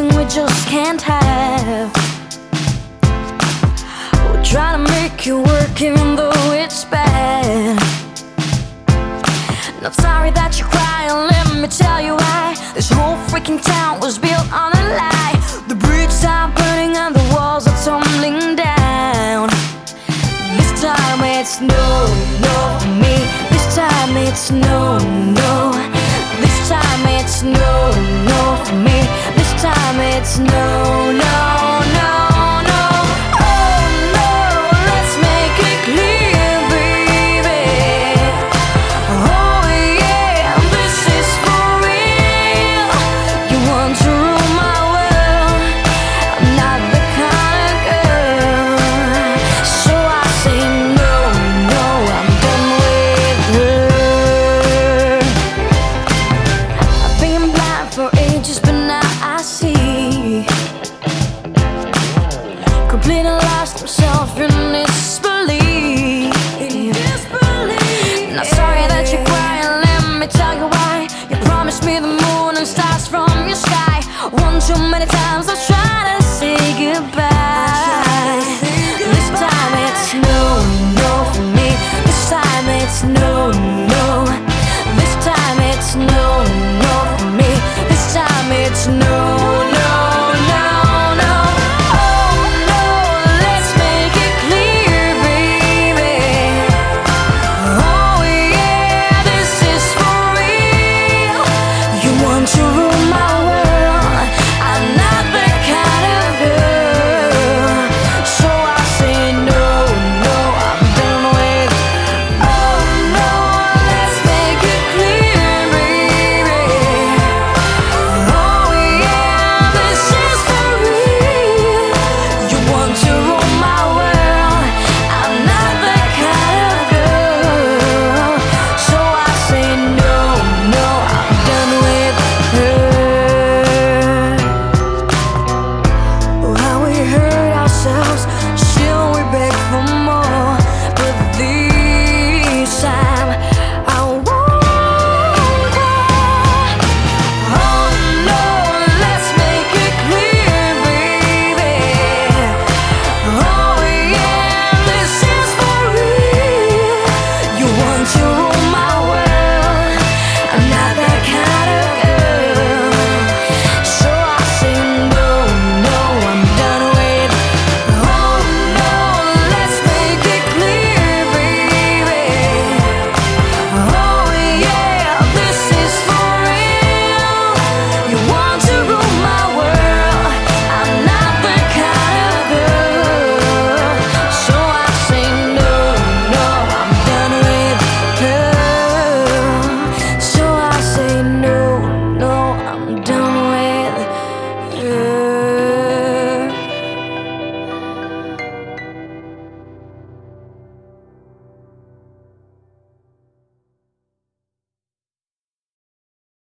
something we just can't have. We'll try to make it work even though it's bad. Not sorry that you cry, and let me tell you why. This whole freaking town was built on a lie. The bridges are burning and the walls are tumbling down. This time it's no, no me. This time it's no, no. This time it's no, no me. It's no, no. now I see. Completely lost myself in disbelief. In disbelief. Not sorry that you're crying, let me tell you why. You promised me the moon and stars from your sky. One too many times